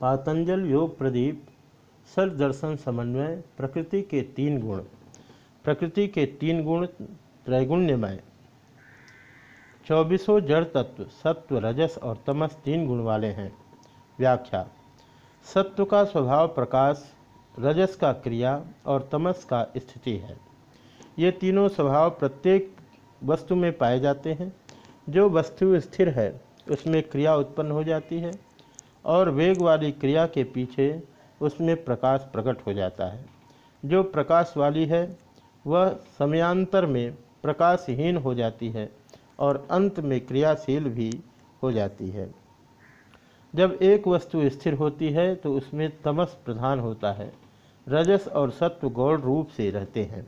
पातंजल योग प्रदीप सर दर्शन समन्वय, प्रकृति के तीन गुण। प्रकृति के तीन गुण त्रैगुण्यमय। चौबीसों जड़ तत्व, सत्व, रजस और तमस तीन गुण वाले हैं। व्याख्या, सत्व का स्वभाव प्रकाश, रजस का क्रिया और तमस का स्थिति है। ये तीनों स्वभाव प्रत्येक वस्तु में पाए जाते हैं। जो वस्तु स्थिर है, उसमें क्रिया उत्पन्न हो जाती है। और वेग वाली क्रिया के पीछे उसमें प्रकाश प्रकट हो जाता है। जो प्रकाश वाली है, वह समयांतर में प्रकाशहीन हो जाती है और अंत में क्रियाशील भी हो जाती है। जब एक वस्तु स्थिर होती है तो उसमें तमस प्रधान होता है। रजस और सत्व गौड़ रूप से रहते हैं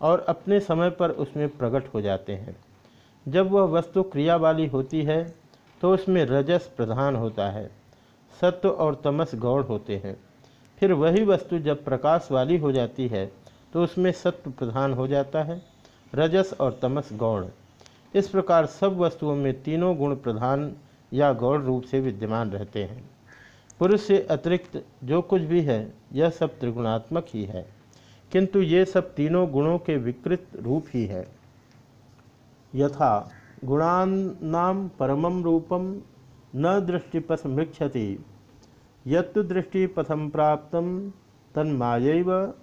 और अपने समय पर उसमें प्रकट हो जाते हैं। जब वह वस्तु क्रिया वाली होती है तो उसमें रजस प्रधान होता है। सत्व और तमस गौण होते हैं। फिर वही वस्तु जब प्रकाश वाली हो जाती है तो उसमें सत्व प्रधान हो जाता है, रजस और तमस गौण। इस प्रकार सब वस्तुओं में तीनों गुण प्रधान या गौण रूप से विद्यमान रहते हैं। पुरुष से अतिरिक्त जो कुछ भी है, यह सब त्रिगुणात्मक ही है। किंतु ये सब तीनों गुणों के विकृत रूप ही है। यथा गुणानाम परमम रूपम न दृष्टिपथ मृक्षति। यत्तु दृष्टिपथम प्राप्त तन्मायैव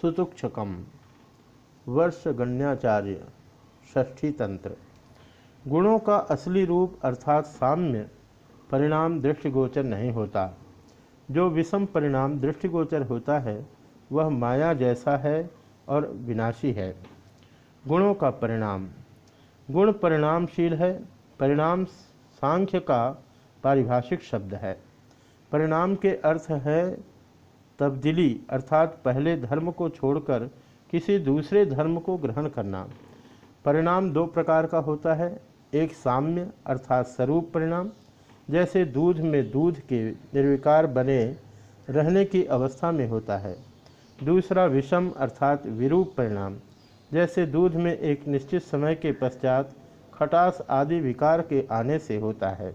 सुतुक्षकम। वर्ष गण्याचार्य षष्ठी तंत्र। गुणों का असली रूप अर्थात साम्य परिणाम दृष्टिगोचर नहीं होता। जो विषम परिणाम दृष्टिगोचर होता है, वह माया जैसा है और विनाशी है। गुणों का परिणाम। गुण परिणामशील है, परिणाम सांख्य का पारिभाषिक शब्द है। परिणाम के अर्थ है तब्दीली, अर्थात पहले धर्म को छोड़कर किसी दूसरे धर्म को ग्रहण करना। परिणाम दो प्रकार का होता है, एक साम्य, अर्थात स्वरूप परिणाम, जैसे दूध में दूध के निर्विकार बने रहने की अवस्था में होता है। दूसरा विषम, अर्थात विरूप परिणाम, जैसे दूध में एक निश्चित समय के पश्चात खटास आदि विकार के आने से होता है।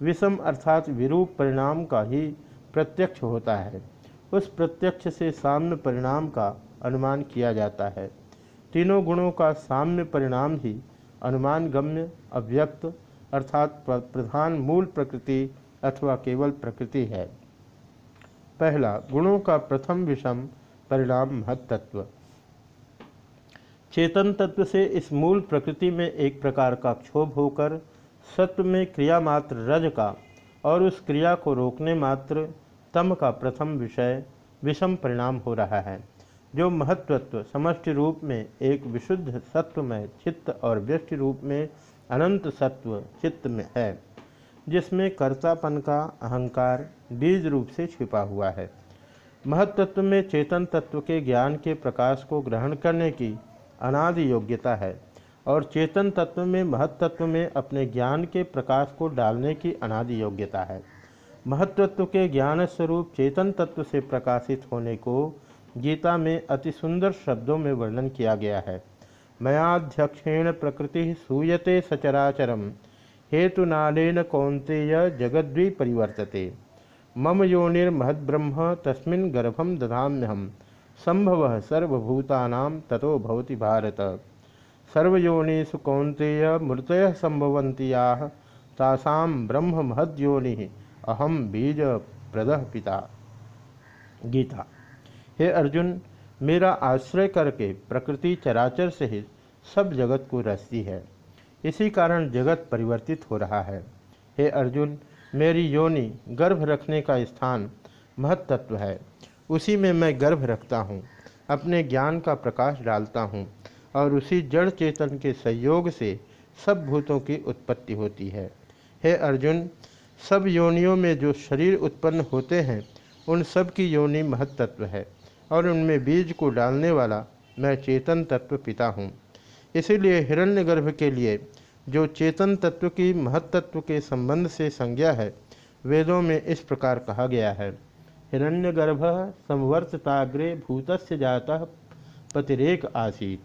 विषम अर्थात विरूप परिणाम का ही प्रत्यक्ष होता है। उस प्रत्यक्ष से साम्य परिणाम का अनुमान किया जाता है। तीनों गुणों का साम्य परिणाम ही अनुमान गम्य अव्यक्त अर्थात प्रधान मूल प्रकृति अथवा केवल प्रकृति है। पहला, गुणों का प्रथम विषम परिणाम महत्त्व चेतन तत्व से इस मूल प्रकृति में एक प्रकार का क्षोभ होकर सत्व में क्रिया मात्र रज का और उस क्रिया को रोकने मात्र तम का प्रथम विषय विषम परिणाम हो रहा है, जो महत्वत्व समष्टि रूप में एक विशुद्ध सत्व में चित्त और व्यष्टि रूप में अनंत सत्व चित्त में है, जिसमें कर्तापन का अहंकार बीज रूप से छिपा हुआ है। महत्त्व में चेतन तत्व के ज्ञान के प्रकाश को ग्रहण करने की अनादि योग्यता है। और चेतन तत्व में महत्त्व में अपने ज्ञान के प्रकाश को डालने की अनादि योग्यता है। महत्त्व के ज्ञान स्वरूप चेतन तत्व से प्रकाशित होने को गीता में अति सुंदर शब्दों में वर्णन किया गया है। मयाध्यक्षेण प्रकृति सूयते सचराचरम हेतुनालेन कौंतेय जगद्वी परिवर्तते। मम योनिर्महद्ब्रह्म तस्मिन् गर्भम दधाम्यहम, संभव सर्वभूतानां ततो भवति भारत। सर्वयोनिषु कौंतेय मृतय संभवंतिया तासां ब्रह्म महद्योनि अहम बीज प्रदह पिता। गीता। हे अर्जुन, मेरा आश्रय करके प्रकृति चराचर सहित सब जगत को रचती है। इसी कारण जगत परिवर्तित हो रहा है। हे अर्जुन, मेरी योनि गर्भ रखने का स्थान महत्त्व है। उसी में मैं गर्भ रखता हूँ, अपने ज्ञान का प्रकाश डालता हूँ। और उसी जड़ चेतन के सहयोग से सब भूतों की उत्पत्ति होती है। हे अर्जुन, सब योनियों में जो शरीर उत्पन्न होते हैं, उन सब की योनि महत्त्व है, और उनमें बीज को डालने वाला मैं चेतन तत्व पिता हूँ। इसीलिए हिरण्यगर्भ के लिए जो चेतन तत्व की महत्त्व के संबंध से संज्ञा है, वेदों में इस प्रकार कहा गया है। हिरण्यगर्भ संवर्तताग्रे भूतस्य जाता पतिरेक आसीत।